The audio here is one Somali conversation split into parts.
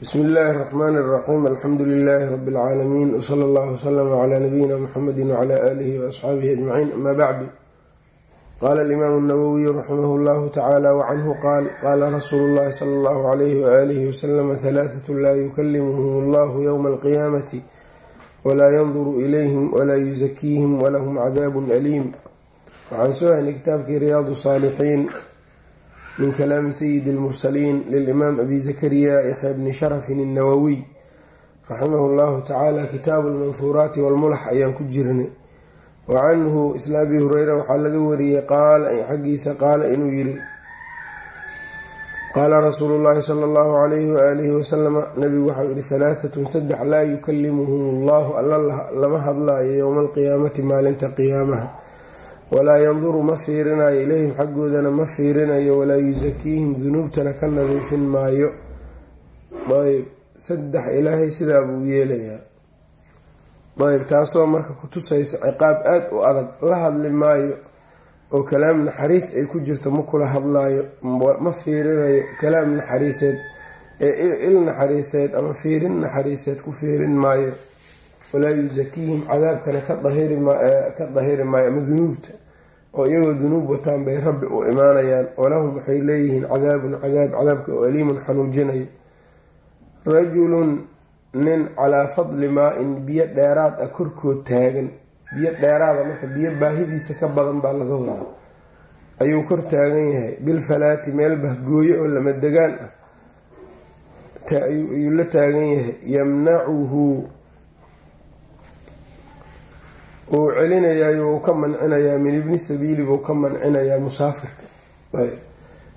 bsmi illaahi اraxmaani اraxiim alxamdu lilaahi rabi اlcaalamiin wsala allah wslama cla nabiyina muxamedi wcla aalihi waasxaabihi ajmaciin ama bacdu qaala alimaamu اnawowiyu raximah llahu tacaala wacanhu qaal qaala rasuulu llahi sala allahu alayhi waaalihi wasalama halaaثat laa yukalimuhum allahu ywma alqiyaamati walaa yanduru ilayhim walaa yuzakiihim walahum cadaabun aliim waxaan soo haynay kitaabkii riyaadu saalixiin min kalaami sayidi اlmursaliin lilimaam abi zakariya yaxya bni sharafin الnawawiy raximahu llahu tacaala kitaabu lmanhuuraati walmulax ayaan ku jirnay wa canhu isla abi hureyra waxaa laga wariyey qaala xaggiisa qaala inuu yiri qaala rasuulu llahi sala allahu alayhi waaalihi wasalama nabigu waxau yihi halaahatun saddex laa yukalimuhum allahu alla lama hadlaayo yowma alqiyaamati maalinta qiyaamaha walaa yanduru ma fiirinayo ilayhim xaggoodana ma fiirinayo walaa yusakiihim dunuubtana ka nadiifin maayo. Ayb saddex ilaahay sidaa buu yeelayaa. Ayb taasoo marka ku tusaysa ciqaab aada u adag la hadli maayo oo kalaam naxariis ay ku jirto ma kula hadlaayo ma fiirinayo kalaam naxariiseed ee il naxariiseed ama fiirin naxariiseed ku fiirin maayo walaa yusakiihim cadaabkana ka dahiri maayo ama dunuubta. oo iyagoo dunuub wataan bay rabbi u imaanayaan walahum waxay leeyihiin cadaabun cadaab cadaabka oo aliimun xanuujinayo rajulun nin calaa fadli maa-in biyo dheeraad ah korkood taagan. Biyo dheeraada marka biyo baahidiisa ka badan baa laga wadaa. Ayuu kor taagan yahay. Bilfalaati meel bahgooyo oo lama degaan ah. Ayuu la taagan yahay. Yamnacuhu uu celinayaayo uu ka mancinayaa min ibni sabiili buu ka mancinayaa musaafirka.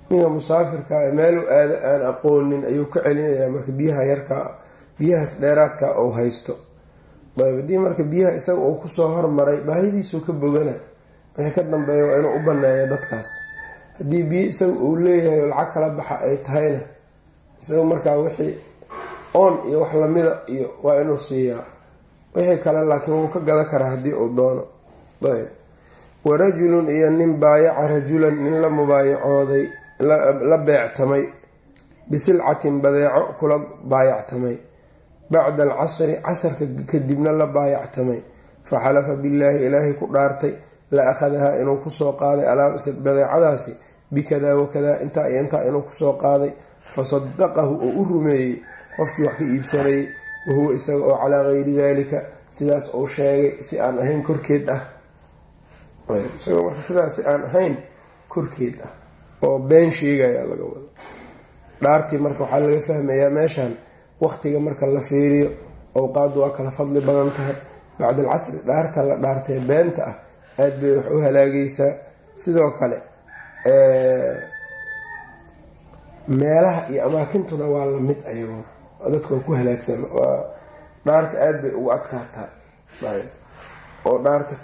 Ninka musaafirka meelu aada aan aqoonin ayuu ka celinayaa marka biyaha yarkaa biyahaas dheeraadka uu haysto. Ayb. Haddii marka biyaha isaga uu ku soo hormaray baahidiisuu ka bogana wixii ka dambeeya waa inuu u baneeyo dadkaas. Haddii biyo isaga uu leeyahay lacag kala baxa ay tahayna isaga markaa wixii oon iyo wax lamida iyo waa inuu siiyaa wixii kale laakiin wuu ka gada karaa haddii uu doono. Ayb. Wa rajulun iyo nin baayaca rajulan nin la mubaayacooday la beectamay bisilcatin badeeco kula baayactamay. Bacda alcasri casarka kadibna la baayactamay. Fa xalafa billaahi ilaahay ku dhaartay la akhadahaa inuu ku soo qaaday badeecadaasi bikadaa wakadaa intaa iyo intaa inuu ku soo qaaday. Fa sadaqahu oo u rumeeyey qofkii wax ka iibsanayay wahuwa isaga oo calaa gayri dalika sidaas uu sheegay si aan ahayn korkeed ah isagoo marka sidaas si aan ahayn korkeed ah oo been sheegaya laga wado dhaartii marka waxaa laga fahmayaa meeshan waqtiga marka la fiiriyo owqaadu waa kala fadli badan tahay bacda alcasri dhaarta la dhaartee beenta ah aada bay wax u halaagaysaa sidoo kale meelaha iyo amaakintuna waa la mid ayagoo dadka ku halaagsan dhaarta aada bay ugu adkaataa oo dhaarta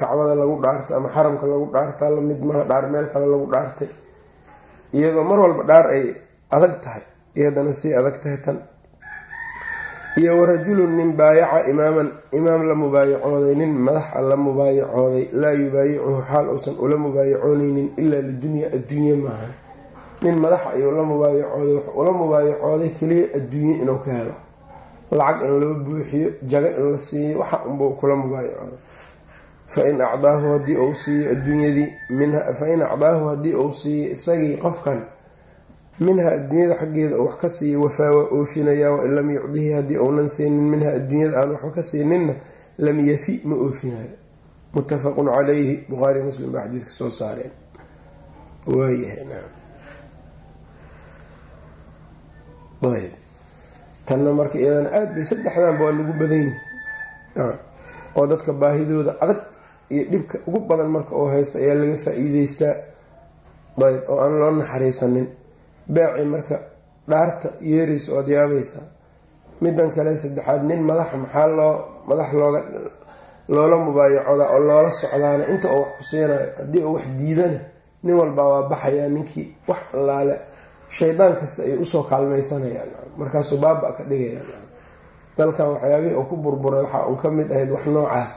kacbada lagu dhaarta ama xaramka lagu dhaartaa la mid maha dhaar meel kale lagu dhaartay. Iyadoo mar walba dhaar ay adag tahay iyadana sii adag tahay tan. Iyo warajulun nin baayaca imaaman imaam la mubaayacooday nin madaxa la mubaayacooday laa yubaayicuhu xaal uusan ula mubaayacooneynin ilaa lidunya adduunye maaha nin madaxa ayuu la mubaayacooday ula mubaayacooday keliya adduunye inuu ka helo. Lacag in loo buuxiyo jago in la siiyo waxa unbuu kula mubaayacooday fain acdaahu haddii uu siiyo adduunyadii minha fain acdaahu haddii uu siiyo isagii qofkan minha adduunyada xaggeeda uu wax ka siiyo wafaa waa oofinayaa wain lam yucdihi haddii uunan siinin minha adduunyada aan waxba ka siininna lam yafi ma oofinayo muttafaqun calayhi bukhaari muslim baa xadiidka soo saareen ayb tanna marka iyadana aada bay saddexdanba waa lagu badan yihi oo dadka baahidooda adag iyo dhibka ugu badan marka oo haysto ayaa laga faa-iideystaa ayb. Oo aan loo naxariisanin. Beeci marka dhaarta yeeraysa ood yaabaysaa midan kale saddexaad nin madaxa maxaa loo madax looga loola mubaayacooda oo loola socdaana inta uu wax ku siinayo haddii uu wax diidana nin walbaa waa baxayaa ninkii wax allaale shaydaan kasta ay u soo kaalmaysanayaan. Markaasuu baaba ka dhigayaan dalkan waxyaabihii uu ku burburay waxaa uun ka mid ahayd wax noocaas.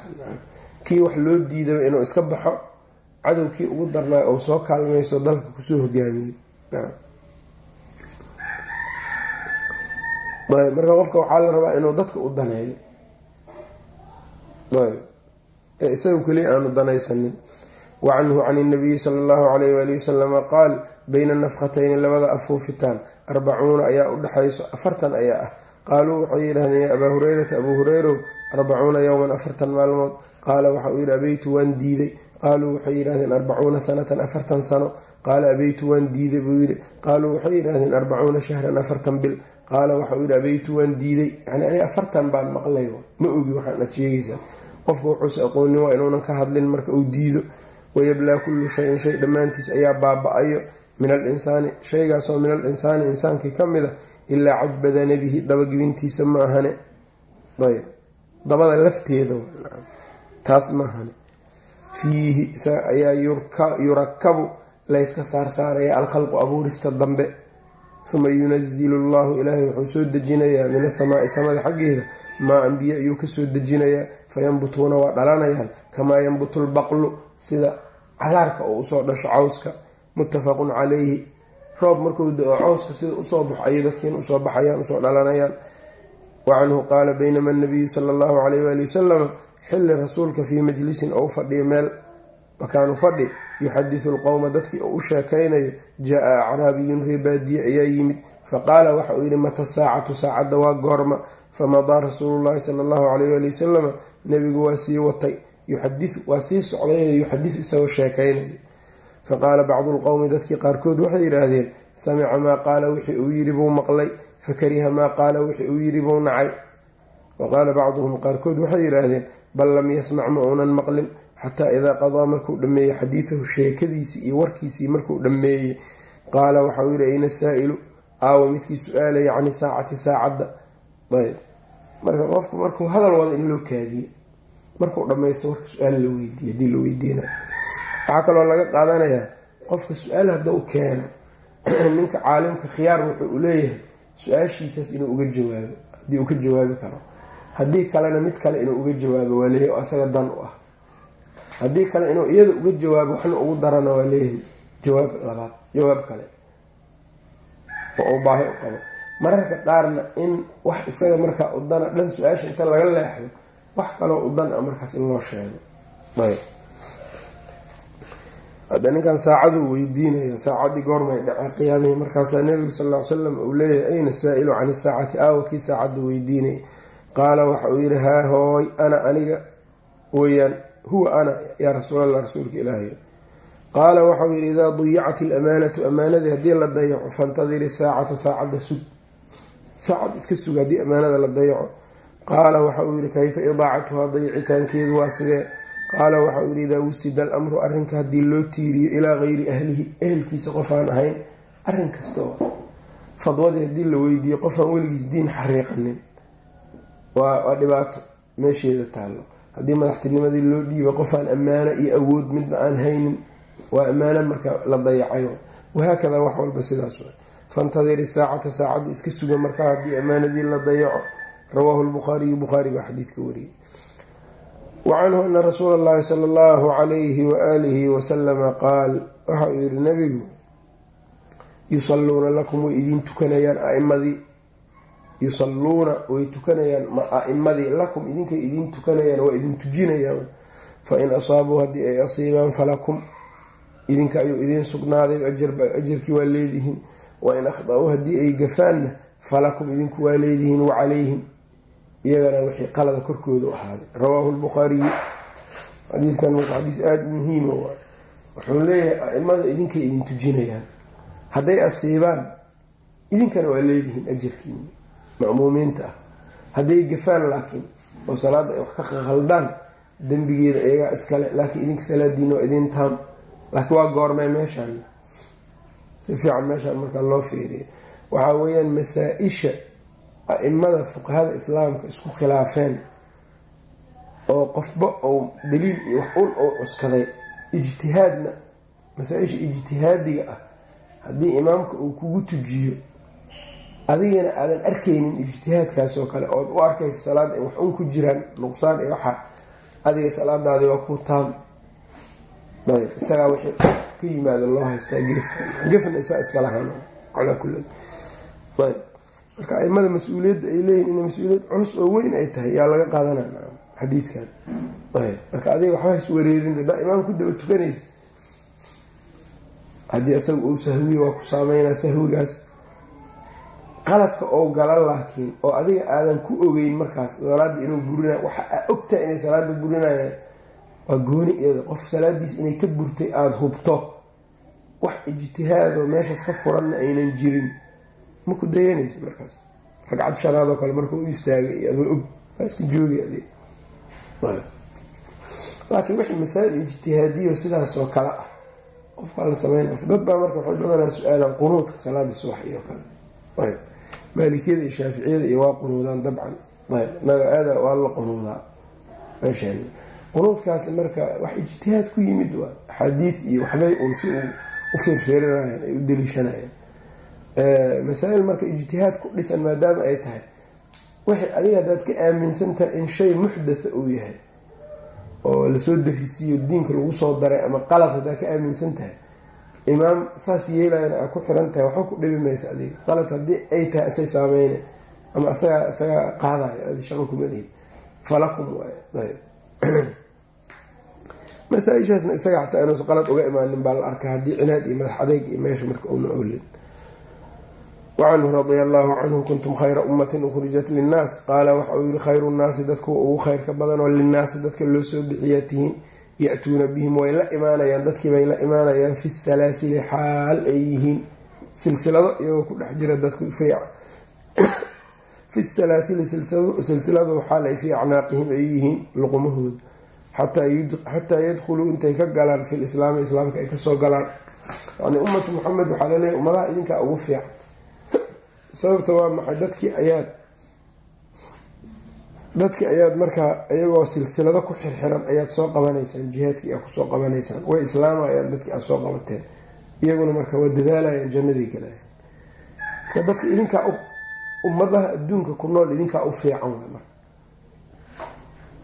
Kii wax loo diidaba inuu iska baxo cadowkii ugu darnaa uu soo kaalmayso dalka ku soo hogaamiyo ayb marka qofka waxaa la rabaa inuu dadka u daneeyo. Ee isaga keliya aanu danaysanin wacanhu can inabiyi sala allahu alayh waali wasalama qaal bayna nafkhatayni labada afuufitaan arbacuuna ayaa u dhexayso afartan ayaa ah qaaluu waxay yidhahdeen yaa abaa hureyrata abuu hureyrow arbacuuna yowman afartan maalmood qaala waxa uu yidhi abeytu waan diiday qaaluu waxay yidhahdeen arbacuuna sanatan afartan sano qaala abeytu waan diiday buu yidhi qaaluu waxay yidhahdeen arbacuuna shahran afartan bil qaala waxauu yidhi abeytu waan diiday yani ani afartan baan maqlay ma ogi waxaan aad sheegaysaa qofka wuxuuse aqoonin waa inuunan ka hadlin marka uu diido wayablaa kullu shayin shay dhammaantiis ayaa baaba-ayo min al insaani shaygaasoo min al insaani insaankii ka mid a ilaa cajba danabihi dabagibintiisa ma ahane ayb dabada lafteeda taas ma ahane fiihi isaga ayaa yurakabu layska saarsaaraya alkhalqu abuurista dambe uma yunazilu llahu ilaahay wuxuu soo dejinayaa min asamaai samada xaggeeda maa ambiye ayuu ka soo dejinayaa fayanbutuuna waa dhalanayaan kamaa yanbutu lbaqlu sida cagaarka oo u soo dhasho cawska muttafaqun calayhi. Roob markuu da'o cawska sida u soo baxo ayay dadkiina u soo baxayaan u soo dhalanayaan. Wacanhu qaala baynama anabiyu sala allahu calayh waali wasalama xilli rasuulka fii majlisin ou fadhiyo meel makaanu fadhi yuxadisu lqowma dadkii oo u sheekaynayo jaa-a acraabiyun reebaadiye ayaa yimid. Faqaala waxa uu yidhi mata saacatu saacadda waa goorma. Famadaa rasuulu llahi sala allahu calayh waali wasalama nebigu waa sii watay yuxadiu waa sii socday yuxadiu isagoo sheekaynayo faqaala bacdu lqowmi dadkii qaarkood waxay yidhaahdeen samica maa qaala wixii uu yidhi buu maqlay fakariha maa qaala wixii uu yidhi buu nacay. Wa qaala bacduhum qaarkood waxay yidhaahdeen bal lam yasmac ma uunan maqlin xataa idaa qadaa markuu dhammeeyey xadiidahu sheekadiisii iyo warkiisii markuu dhammeeyey qaala waxauu yidhi ayna saa-ilu aawa midkii su'aalaya cani saacati saacadda. Ayb. Marka qofku markuu hadal wado in loo kaadiyo markuu dhammaysto warka su'aal la weydiiy haddii la weydiina waxaa kaloo laga qaadanayaa qofka su'aal hadda u keeno ninka caalimka khiyaar wuxuu u leeyahay su'aashiisaas inuu uga jawaabo haddii uu ka jawaabi karo. Haddii kalena mid kale inuu uga jawaabo waa leeyahy oo asaga dan u ah. Haddii kale inuu iyada uga jawaabo waxna ugu darana waa leeyahay jawaab labaad jawaab kale oo uu baahi u qabo. Mararka qaarna in wax isaga markaa udana dhan su'aasha inta laga leexdo wax kaloo udan a markaas in loo sheego. Hadda ninkan saacaduu weydiinaya saacadii goormay dhacay qiyaamihii markaasaa nebigu sal ly salam uu leeyahay ayna saa-ilu can isaacati aawa kii saacadda weydiinaya qaala waxa uu yihi haa hooy ana aniga weyaan huwa ana yaa rasuulallah rasuulka ilaahay. Qaala waxauu yihi idaa dayicat ilamaanatu amaanadii haddii la dayaco fantadiri saacata saacadda sug. Saacad iska sug haddii amaanada la dayaco qaala waxa uu yihi kayfa idaacatuhaa dayicitaankeedu waa sidee? Qaala waxa uu yihi idaa wusida alamru arrinka haddii loo tiiriyo ilaa gayri ahlihi ehelkiisa qofaan ahayn arrin kasta fadwadii haddii la weydiiyo qofaan weligiis diin xariiqanin. Waa dhibaato meesheeda taallo. Haddii madaxtinimadii loo dhiiba qofaan ammaano iyo awood midna aan haynin waa ammaano marka la dayacayo wahaakadaa wax walba sidaas wa fantadiri saacata saacadda iska suga markaa haddii ammaanadii la dayaco rawaahu lbukhaariyu bukhaari baa xadiidka wariyey. Wacanhu ana rasuula allahi sala allahu calayhi waaalihi wasalama qaal waxa uu yihi nabigu yusalluuna lakum way idiin tukanayaan aimadii yusalluuna way tukanayaan aimadii lakum idinkay idiin tukanayaan waa idin tujinayaan. Fain asaabuu haddii ay asiibaan falakum idinka ayuu idiin sugnaaday ajarkii waa leedihiin. Wain akhda-uu haddii ay gafaanna falakum idinku waa leedihiin wacalayhim iyagana wixii qalada korkoodu ahaaday. Rawaahu lbukhaariyu xadiidkan marka xadiis aada muhiima waay wuxuu leeyahay aimada idinkay idin tujinayaan. Hadday asiibaan idinkana waa leedihiin ajarkiini ma'muumiinta ah hadday gafaan laakiin oo salaadda ay wax ka khaldaan dembigeeda iyagaa iskale laakiin idinka salaadiina waa idin taam. Laakiin waa goormay meeshaan. Si fiican meeshaan markaa loo fiiriya waxaa weeyaan masaa-isha a-imada fuqahada islaamka isku khilaafeen oo qofba ou daliil iyo wax un ou cuskaday ijtihaadna masaa-isha ijtihaadiga ah haddii imaamka uu kugu tujiyo adigana aadan arkaynin ijtihaadkaas oo kale ood u arkaysa salaada ay wax un ku jiraan nuqsaan iyo waxa adiga salaadaadi waa ku taam. Ayb isagaa wixii ka yimaado loo haystaa gef gefna isaa iska lahaan calaa kulli. Ayb marka aimada mas'uuliyadda ay leeyihiin inay mas'uuliyad culus oo weyn ay tahay yaa laga qaadanaa xadiidkan. Marka adiga waxba has wareerin haddaa imaam ku daba tukanaysa haddii isaga uu sahwiyo waa ku saameynaa sahwigaas. Qaladka oo gala laakiin oo adiga aadan ku ogeyn markaas salaada inuu burinayo waxa aa ogtahay inay salaada burinayaan waa gooni iyada. Qof salaadiis inay ka burtay aada hubto. Wax ijtihaadoo meeshaas ka furanna aynan jirin ma ku dayanaysa markaas? Ragcad shanaad oo kale marka u istaagay adoo og waa iska joogi adig laakiin wixii masaa'il ijtihaadiyo sidaas oo kale ah qofkaa la sameynaya dad baa marka waxay badanaa su'aalaan qunuudka salaada subax iyo kale. Ayb maalikiyada iyo shaaficiyada iyo waa qunuudaan dabcan. Ayb naga aada waa la qunuudaa. Meesheen. Qunuudkaasi marka wax ijtihaad ku yimid waa axaadiid iyo waxbay uun si uu u feerfeerinayaan ay u daliishanayaan masaa-il marka ijtihaad ku dhisan maadaama ay tahay waxay adiga haddaad ka aaminsantahay in shay muxdatha uu yahay oo la soo darisiiyo diinka lagu soo daray ama qalad haddaad ka aaminsan tahay imaam saas yeelayana aa ku xiran tahay waxba ku dhibi maysa adiga. Qalad haddii ay tahay isay saameyna ama isagaa isagaa qaadayo adi shaqo kumalihi falakum waay masaa-ishaasna isaga xataa inuusa qalad uga imaanin baa la arkaa haddii cinaad iyo madax adeeg iyo meesha marka una olin wacanhu radia allahu canhu kuntum khayra ummatin ukhrijat linnaas qaala waxa uu yihi khayru nnaasi dadkuwa ugu khayrka badanoo linnaasi dadka loo soo bixiyaa tihiin ya-tuuna bihim way la imaanayaan dadkiibay la imaanayaan fi salaasili xaal ay yihiin silsilado iyagoo ku dhex jira dadku fi salaasili silsiladu xaal ay fii acnaaqihim ay yihiin luqumahooda xataa yadkhuluu intay ka galaan fi lislaami islaamka ay ka soo galaan yani ummatu muxamed waxaa laleeyahy ummadaha idinkaa ugu fiican sababta waa maxay? Dadkii ayaad dadki ayaad markaa iyagoo silsilado ku xirxiran ayaad soo qabanaysaan jihaadkii aad ku soo qabanaysaan. Way islaamayaan dadkii aad soo qabateen. Iyaguna marka waa dadaalayaan jannaday galayan marka dadka idinkaa ummadaha adduunka ku nool idinkaa u fiican w marka.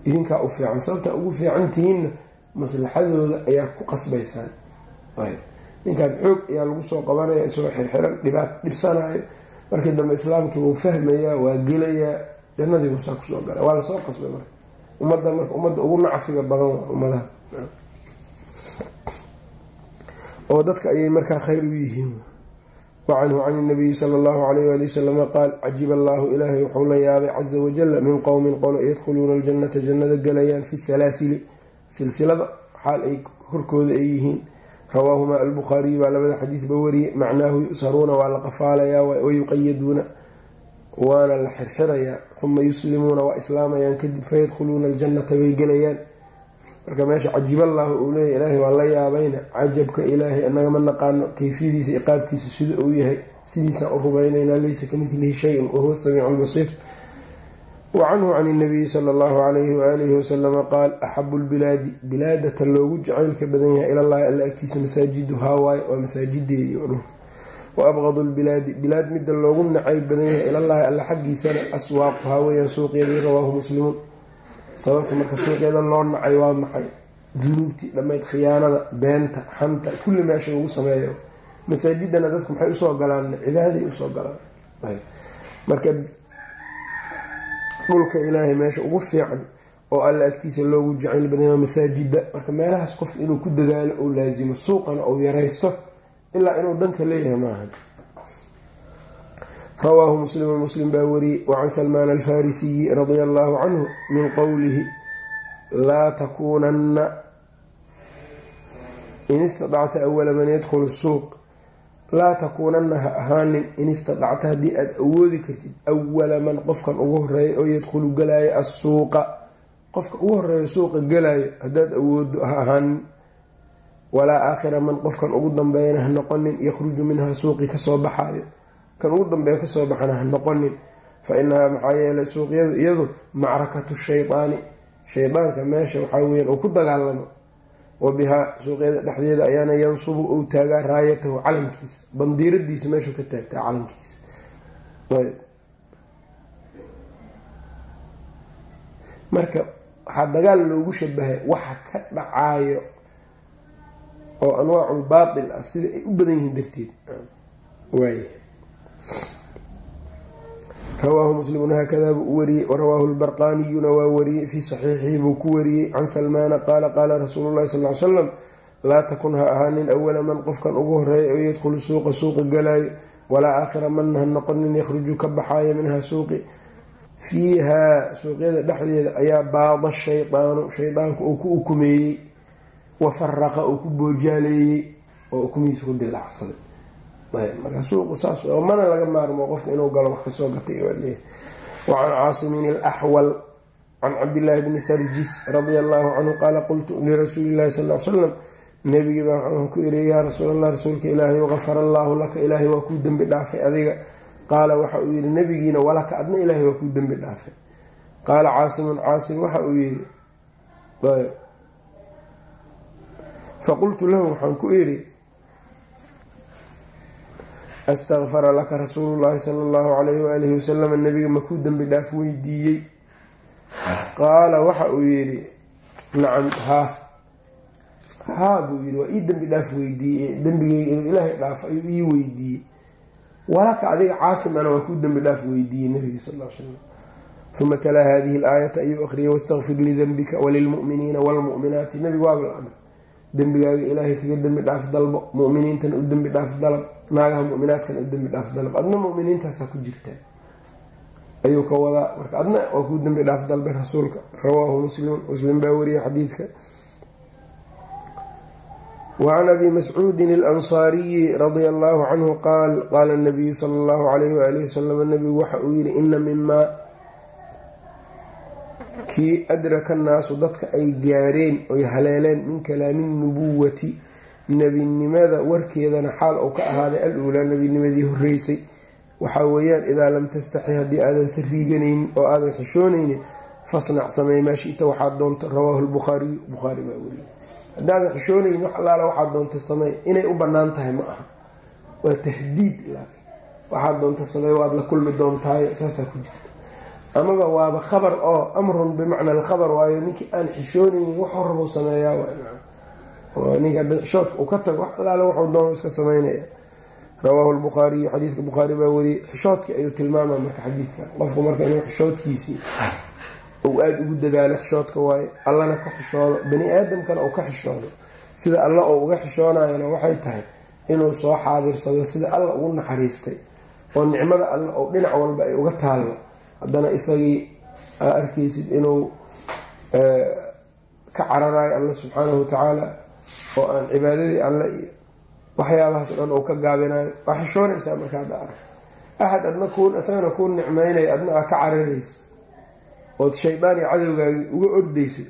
Idinkaa u fiican. Sababta ugu fiican tihiinna maslaxadooda ayaa ku qasbaysaan. Ninkaan xoog ayaa lagu soo qabanaya isagoo xirxiran dhibaat dhibsanayo markii dambe islaamkii wuu fahmayaa waa gelayaa jannadii buusaa ku soo gala waa la soo qasbay marka. Ummadda marka ummadda ugu nacfiga badan waa ummadaha. Oo dadka ayay markaa khayr u yihiin. Wacanhu can inabiyi sala allahu alayh waali wasalama qaal cajiba allaahu ilaahay wuxuu la yaabay caza wajala min qowmin qolo yadkhuluuna aljannata jannada galayaan fi salaasili silsilada xaal ay korkooda ay yihiin rawaahumaa albukhaariyu baa labada xadiidba wariyey macnaahu yusaruuna waa la qafaalayaa wayuqayaduuna waana la xirxirayaa uma yuslimuuna waa islaamayaan kadib fayadkhuluuna aljannata bay gelayaan. Marka meesha cajiballaahu uu leeyahy ilaahay waa la yaabayna cajabka ilaahay anagama naqaano kayfiyadiisa iqaabkiisa sida uu yahay sidiisaan u rumaynaynaa leysa ka midlihi shay-un wahuwa samiicu lbasiir wacanhu can inabiyi sala allahu alayhi waalihi wasalama qaal axabu lbilaadi bilaadata loogu jacaylka badan yahay ilallahi alla agtiisa masaajiduhaa waaye waa masaajideedii oo dhulka wa abqadu lbilaadi bilaad midda loogu nacayb badan yahay ilallaahi alla xaggiisana aswaaquhaa weyaan suuqyadii rawaahu muslimuun sababta marka suuqyada loo nacay waa maxay? Dunuubtii dhammayd khiyaanada beenta xanta kulli meesha lagu sameeyo. Masaajidana dadku maxay u soo galaan? Cibaaday u soo galaan dhulka ilaahay meesha ugu fiican oo alla agtiisa loogu jacayl badanya masaajida marka meelahaas qofka inuu ku dadaalo ou laasimo suuqana ou yaraysto ilaa inuu dhanka leeyahay maaha rawaahu muslimu muslim baa wariyey wacan salmaan alfarisiyi radia allahu canhu min qowlihi laa takuunanna in istadacta awala man yadkhulu suuq laa takuunanna ha ahaanin in istadacta haddii aada awoodi kartid awala man qofkan ugu horreeya oo yadkhulu galaayo assuuqa. Qofka ugu horreeya suuqa galaayo haddaad awoodo ha ahaanin. Walaa aakhira man qofkan ugu dambeeyana ha noqonin yakhruju minhaa suuqi ka soo baxaayo. Kan ugu dambeeya ka soo baxana ha noqonin. Fa inahaa maxaa yeelay suuqyadu iyadu macrakatu shaydaani shaydaanka meesha waxaa weyaan uu ku dagaalamo wa bihaa suuqyada dhexdeeda ayaana yansubu uu taagaa raayatahu calankiisa bandiiradiisa meeshuu ka taagtaa calankiisa. Marka waxaa dagaal loogu shabahay waxa ka dhacaayo oo anwaacul baatil ah sida ay u badan yihiin darteed. Waay rawaahu muslimun haakadaa buu u wariyey. Warawaahu lbarqaaniyuna waa wariyey fii saxiixihi buu ku wariyey. Can salmaana qaala qaala rasuulu llahi sal l slam laa takun ha ahaanin awala man qofkan ugu horreeya oo yadkhulu suuqa suuqa galaayo walaa aakhira manna ha noqonin yakhruju ka baxaaya minha suuqi. Fiihaa suuqyada dhexdeeda ayaa baada shaydaanu shaydaanku uu ku ukumeeyey wa faraqa uu ku boojaaleeyey oo ukumihiisa ku dilaacsaday marka suuqu saas mana laga maarmo qofka inuu galo wax ka soo gatay waaleeyahy wacan caasimin alaxwal can cabdillaahi bni sarjis radia allahu canhu qaala qultu lirasuuli llahi sal l slam nebigii baa waxaan ku iri yaa rasuulallah rasuulka ilaahay gafara allaahu laka ilaahay waa kuu dembi dhaafay adiga. Qaala waxa uu yihi nebigiina walaka adna ilaahay waa kuu dembi dhaafay. Qaala caasimun caasim waxa uu yihi faqultu lahu waxaan ku iri astakfara laka rasuulu llaahi sala allahu calayhi waalihi wasalam nebiga makuu dembi dhaaf weydiiyey? Qaala waxa uu yidhi nacam haa haa buu yidhi waa ii dembi dhaaf weydiiyey dembigeyga inuu ilaahay dhaafo ayuu ii weydiiyey. Walaka adiga caasimana waa kuu dembi dhaaf weydiiyey nabiga sal l slam uma talaa hadihi alaayata ayuu akhriyay wastakfir lidenbika walilmu'miniina waalmu'minaati nabigu waaba la amray dembigaaga ilaahay kaga dembi dhaaf dalbo muminiintana u dembi dhaaf dalab naagaha muminaadkana u dembi dhaaf dalab. Adna muminiintaasaa ku jirtaa. Ayuu ka wadaa. Marka adna waa kuu dembi dhaaf dalbay rasuulka rawaahu muslim muslim baa wariyay xadiidka. Wacan abi mascuudin alansaariyi radia allahu canhu qaal qaala nabiyu sala allahu alayhi waalihi wasalam nabigu waxa uu yihi ina mimaa kii adraka naasu dadka ay gaareen oy haleeleen min kalaami nubuwati nebinimada warkeedana xaal uu ka ahaaday al uulaa nebinimadii horeysay waxaa weeyaan idaa lam tastaxi haddii aadan sariiganaynin oo aadan xishoonaynin fasnac samey maa shita waxaad doonto rawaahu lbukhaariyu bukhaari baa weriye haddaadan xishoonaynin wax allaala waxaad doonta samey inay u bannaan tahay ma aha. Waa tahdiid laakiin. Waxaad doonta samey waad la kulmi doontaayo saasaa ku jirta amaba waaba khabar oo amrun bimacna alkhabar waayo ninkii aan xishoonaynin waxuu rabuu sameeyaa ninka xishoodka uu ka tago wax allaale wuxuu doono iska sameynaya. Rawaahu lbukhaariyu xadiidka bukhaari baa wariyey xishoodkii ayuu tilmaama marka xadiidka. Qofku marka inuu xishoodkiisii uu aada ugu dadaalo xishoodka waaye allana ka xishoodo bani aadamkana uu ka xishoodo. Sida alla oo uga xishoonayana waxay tahay inuu soo xaadirsado sida alla ugu naxariistay oo nicmada alle oo dhinac walba ay uga taallo haddana isagii aa arkaysid inuu ka cararayo alle subxaanahu watacaala oo aan cibaadadii alle iyo waxyaabahaas dhan uu ka gaabinayo waa xishoonaysaa marka hadda arag. Axad adna kuun isagana kuu nicmeynaya adna aa ka cararaysa. Ood shaydaan iyo cadowgaagii uga ordaysid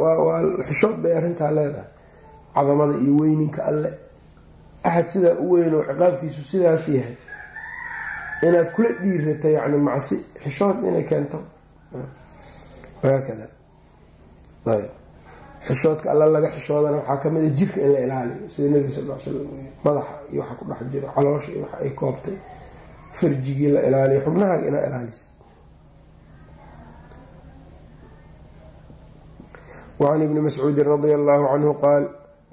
waa xishood bay arrintaa leedahay. Cadamada iyo weyninka alle axad sidaa u weyn oo ciqaabkiisu sidaas yahay inaad kula dhiirato yacni macsi xishood inay keento. Haakada xishoodka alla laga xishoodana waxaa ka mid a jirka in la ilaaliyo sida nebiga sal l slam madaxa iyo waxa ku dhex jiro caloosha iyo waxa ay koobtay. Farjigii la ilaaliyo xubnahaaga inaa ilaalisid. Wacan ibni mascuudin radia allahu canhu qaal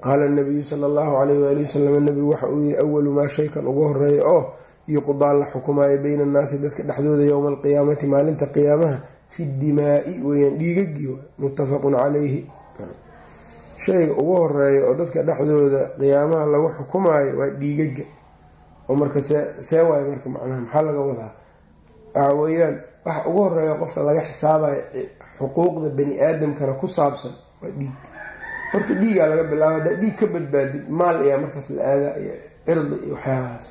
qaala nabiyu sala allahu alayh waali wasalam nabigu waxa uu yihi awalu maa shaykan ugu horreeya oo yuqdaa la xukumaayo bayna annaasi dadka dhexdooda yowma alqiyaamati maalinta qiyaamaha fi dimaai weyaan dhiigagii muttafaqun calayhi. Shayga ugu horreeya oo dadka dhexdooda qiyaamaha lagu xukumaayo waa dhiigaga oo marka see waayo marka macnaha maxaa laga wadaa? Waxa weeyaan waxa ugu horreeya qofka laga xisaabayo xuquuqda bani aadamkana ku saabsan waa dhiig. Horta dhiigaa laga bilaaba hadaa dhiig ka badbaadid maal ayaa markaas la aada iyo cirdi iyo waxyaabahaas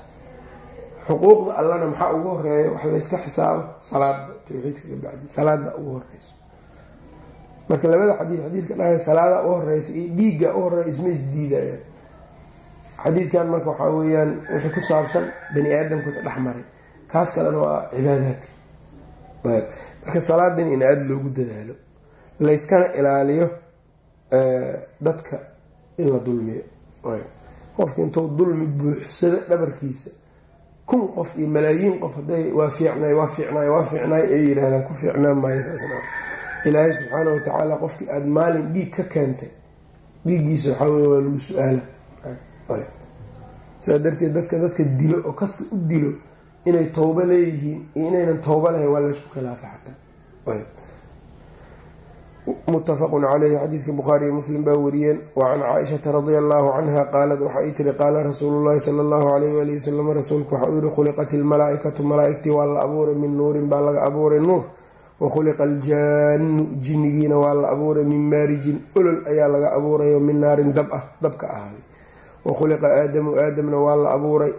xuquuqda allana maxaa ugu horreeya wax layska xisaabo salaada tawxiidka ka bacdi. Salaada ugu horeyso marka labada xadiid xadiidka dhahay salaada u horeysa iyo dhiigga u horreeya isma isdiidayaan xadiidkan marka waxaa weeyaan wixii ku saabsan bani aadamka ka dhex maray. Kaas kalena waa cibaadaadka. Ayb. Marka salaadan in aada loogu dadaalo layskana ilaaliyo dadka in la dulmiyo. Qofka intuu dulmi buuxsado dhabarkiisa kun qof iyo malaayiin qof haday waa fiicnay waa fiicnay waa fiicnay ay yidhaahdaan ku fiicnaan maayo saasna ilaahay subxaana watacaala qofkii aada maalin dhiig ka keentay dhiiggiisa waxaa wey waa lagu su'aala. Saa darteed dadka dadka dilo oo kasta u dilo inay towbo leeyihiin iyo inaynan towbo lahayn waa laysku khilaafa xataa mutafaqun caleyhi xadiidka bukhaariiyo muslim baa wariyeen. Wa can caaishata radia allahu canha qaalad waxa ay tiri qaala rasuulu llahi sala allahu alayh waali wasalam rasuulku waxa uu yihi khuliqat ilmalaa-ikatu malaa-igtii waa la abuuray min nuurin baa laga abuuray nuur. Wa khuliqa aljaanu jinnigiina waa la abuuray min maarijin olol ayaa laga abuurayo min naarin dab ah dabka ahaaday wa khuliqa aadamu aadamna waa la abuuray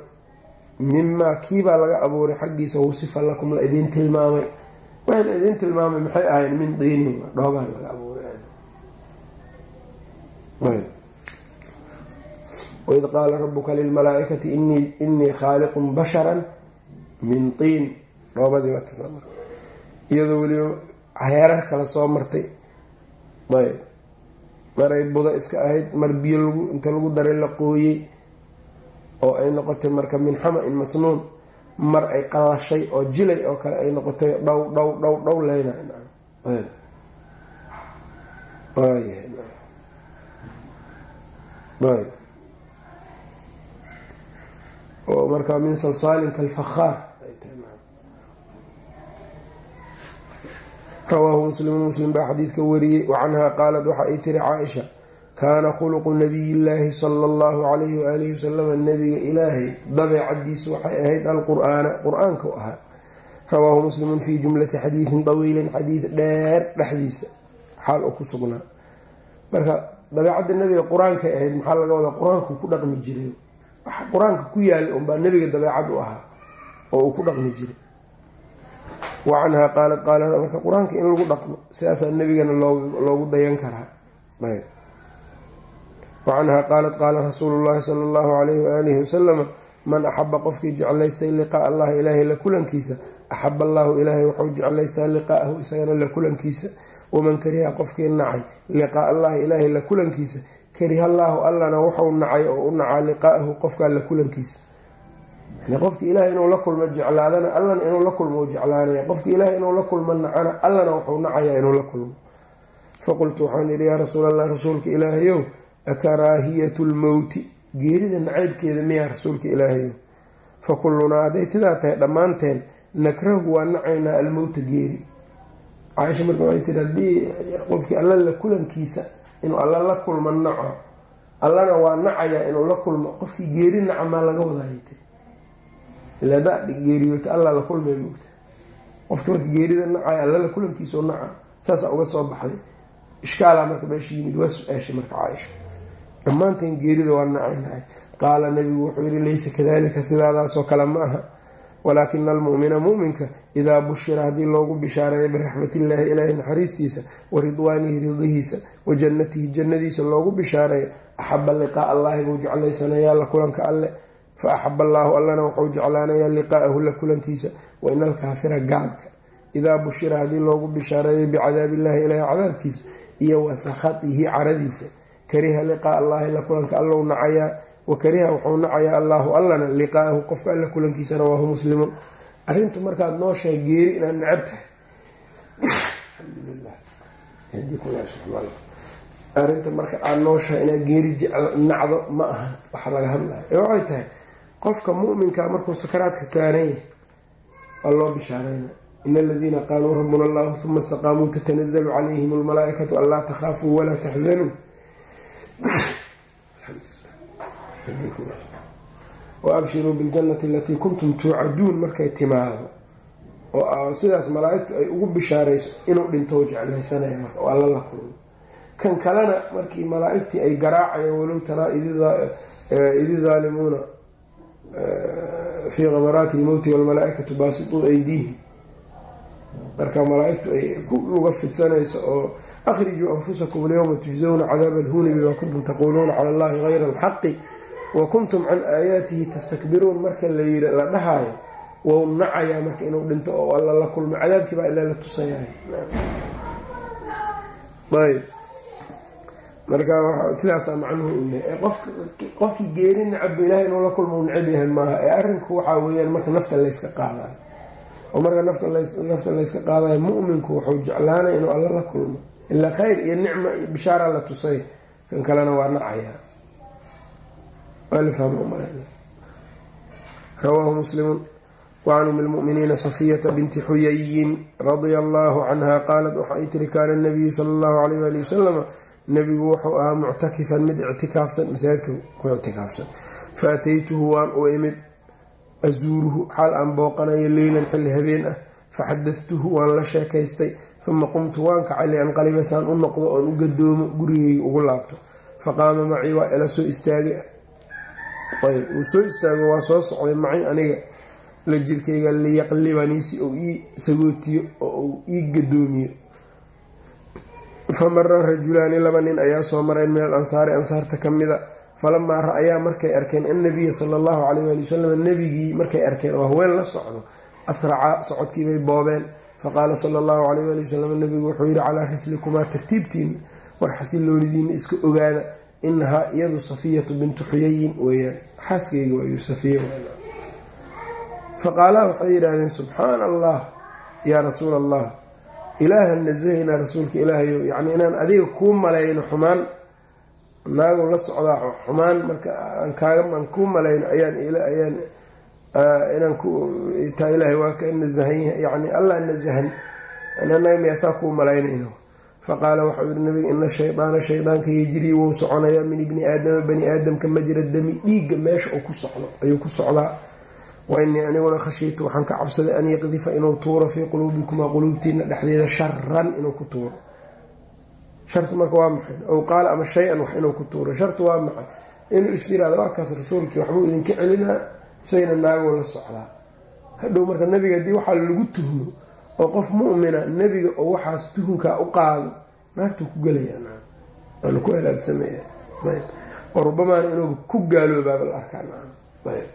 mimaa kiibaa laga abuuray xaggiisa wasifa lakum la idiin tilmaamay waxay la idiin tilmaamay maxay ahayn min diinin dhoobaha laga abuuray waid qaala rabuka lilmalaaikati inii khaaliqun basharan min tiin. Dhoobadii waa tasamar iyadoo weliba heerar kale soo martay. Ayb maray buda iska ahayd mar biyo lagu inta lagu daray la qooyey. Oo ay noqotay marka min xama-in masnuun mar ay qalashay oo jilay oo kale ay noqotay dhow dhow dhow dhow leyna oo markaa min salsaalin kalfakhaar rawaahu muslimun muslim baa xadiidka wariyey wa canhaa qaalad waxa ay tiri caaisha kaana khuluqu nabiyillaahi sala allahu calayhi waalihi wasalama nabiga ilaahay dabeecadiisu waxay ahayd alqur-aana qur'aanka u ahaa. Rawaahu muslimun fii jumlati xadiidin dawiilin xadiid dheer dhexdiisa xaal uu ku sugnaa. Marka dabeecadda nabiga qur'aankay ahayd maxaa laga wadaa? Qur'aanku ku dhaqmi jiray. Qur'aanka ku yaalla unbaa nabiga dabeecad u ahaa oo uu ku dhaqmi jiray. Wa canhaa qaalad qaala marka qur'aanka in lagu dhaqmo sidaasaa nabigana loogu dayan karaa. Wa canhaa qaalat qaala rasuulu llahi sala allahu alayhi waalihi wasalama man axaba qofkii jeclaystay liqaa allahi ilaahay la kulankiisa axaba allahu ilaahay wuxuu jeclaystaa liqaa'ahu isagana la kulankiisa waman kariha qofkii nacay liqaa allahi ilaahay la kulankiisa kariha allaahu allana wuxuu nacay oo u nacaa liqaa'ahu qofkaa la kulankiisa qofki ilahay inuu la kulmo jeclaadana allana inuu la kulmo u jeclaanaya qofki ilahay inuu la kulmo nacana allana wuxuu nacayaa inuu la kulmo faqultu waxaan idhi yaa rasuul allah rasuulka ilaahayow akaraahiyatu lmowti. Geerida nacaybkeeda miyaa rasuulka ilaahayow fa kullunaa hadday sidaa tahay dhammaanteen nakrahu waa nacaynaa almowta geeri. Caaisha marka waxay tiri haddii qofkii alla la kulankiisa inuu alla la kulmo naco allana waa nacayaa inuu la kulmo qofkii geeri naca maa laga wadaayay? Tiri ilaa da geeriyoota alla la kulmay moogta qofki marka geerida nacaya alla la kulankiisao naca saasaa uga soo baxday. Ishkaalaa marka meesha yimid waa su'aashay marka caaisha dhammaanteen geerida waa nacaynahay qaala nabigu wuxuu yihi laysa kadalika sidaadaasoo kale ma aha. Walaakina almu'mina mu'minka idaa bushira haddii loogu bishaareeyo biraxmatillaahi ilaahay naxariistiisa wa ridwaanihi ridihiisa wa jannatihi jannadiisa loogu bishaareeyo axaba liqaa allahi buu jeclaysanayaa la kulanka alle. Fa axaba allaahu allana wuxuu jeclaanayaa liqaa'ahu la kulankiisa wa ina alkaafira gaalka. Idaa bushira haddii loogu bishaareeyo bicadaabillahi ilaahay cadaabkiisa iyo wa sakhatihi caradiisa kariha liqaa allahi la kulanka allow nacayaa wa kariha wuxuu nacayaa allaahu allana liqaa'ahu qofka alla kulankiisa rawaahu muslimun. Arrintu markaad noo sheeg geeri inaad necab tahay. Arrinta marka aada nooshahay inaad geeri nacdo ma aha waxa laga hadlaya ee waxay tahay qofka mu'minka markuu sakaraadka saaran yahay waa loo bishaareyna in aladiina qaaluu rabbuna allahu uma istaqaamuu tatanazalu calayhim almalaaikatu anlaa takhaafuu walaa taxzanuu wa abshiruu biljannati alatii kuntum tuucaduun markay timaado. Oo sidaas malaaigtu ay ugu bishaarayso inuu dhinto jeclaysanaya marka oo alla la kulmo. Kan kalena markii malaa-igtii ay garaacayeen walow taraa idi daalimuuna fii kamaraati lmowti walmalaa-ikatu baasituu aydiihim marka malaa-igtu ay ku fidsanayso oo akhrijuu anfusakum alyowma tujzawna cadaaba alhuuni bima kuntum taquuluuna cala allahi gayra alxaqi wa kuntum can aayaatihi tastakbiruun. Marka la dhahaayo wou nacayaa marka inuu dhinto oo alla la kulmo. Cadaabkii baa ilaa la tusayahay ayb. Marka sidaasaa macnuhu uu yahay. Qofkii geeri nacabba ilahay inuu la kulmo u necab yahay maaha. Ee arinku waxaa weeyaan marka nafta layska qaadayo oo marka nafta layska qaadayo mu'minku wuxuu jeclaanaya inuu alla la kulmo. Ilaa khayr iyo nicma iyo bishaara la tusay kan kalena waa nacayaa rawaahu muslimun. Wacan umi lmu'miniina safiyata binti xuyayin radia allaahu canha qaalat waxay tiri kaana nabiyu sala allahu alayh ali wasalama nebigu wuxuu ahaa muctakifan mid ictikaafsan masaajidka ku ictikaafsan. Fa ataytuhu waan u imid asuuruhu xaal aan booqanayo leylan xilli habeen ah faxadatuhu waan la sheekaystay uma qumtu waan kacay lianqaliba saan u noqdo oon u gadoomo gurigeyga ugu laabto faqaama macii waa ila soo istaagay ayb uu soo istaago waa soo socday macii aniga la jirkayga liyaqlibanii si uu ii sagootiyo oo uu ii gadoomiyo famara rajulaani laba nin ayaa soo mareen min al ansaari ansaarta ka mida falamaa ra'ayaa markay arkeen annabiya sala allahu caleyh waali wasalam nebigii markay arkeen oo haween la socdo asracaa socodkiibay boobeen faqaala sala allahu caleyh waali wasalam nebigu wuxuu yihi calaa rislikumaa tartiibtiina war xasiloonidiina iska ogaada inahaa iyadu safiyatu bintu xuyayin weeyaan xaaskeyga waayu safiya faqaalaa waxay yidhaahdeen subxaana allah yaa rasuula allah ilaahan nasahaynaa rasuulka ilaahayo yacni inaan adiga kuu malayno xumaan naagu la socdaa xumaan marka aan kaagaan kuu malayno ayaan ayaan inaan taa ilaahay waa ka nasahan yani allah nasahan. Anaga miyaasaa kuu malaynayno. Faqaala waxau yihi nabiga ina shaydaana shaydaanka yejrii wou soconayaa min ibni aadama bani aadamka majra dami dhiigga meesha uu ku socdo ayuu ku socdaa. Wa inii aniguna khashiitu waxaan ka cabsaday an yaqdifa inuu tuuro fii quluubikumaa quluubtiina dhexdeeda sharan inuu ku tuuro shartu marka waa maxay? Ow qaala ama shay-an wax inuu ku tuuro. Shartu waa maxay? Inuu is yiraahdo waa kaas rasuulkii waxbuu idinka celinaa isagana naagoo la socdaa hadhow marka nabiga haddii waxaa lagu tuhmo oo qof mu'mina nebiga oo waxaas tuhunkaa u qaado naagtuu ku gelayaa waana ku halaagsamaya ayb. Oo rubamaana inuu ku gaaloobaaba la arkaa ayb.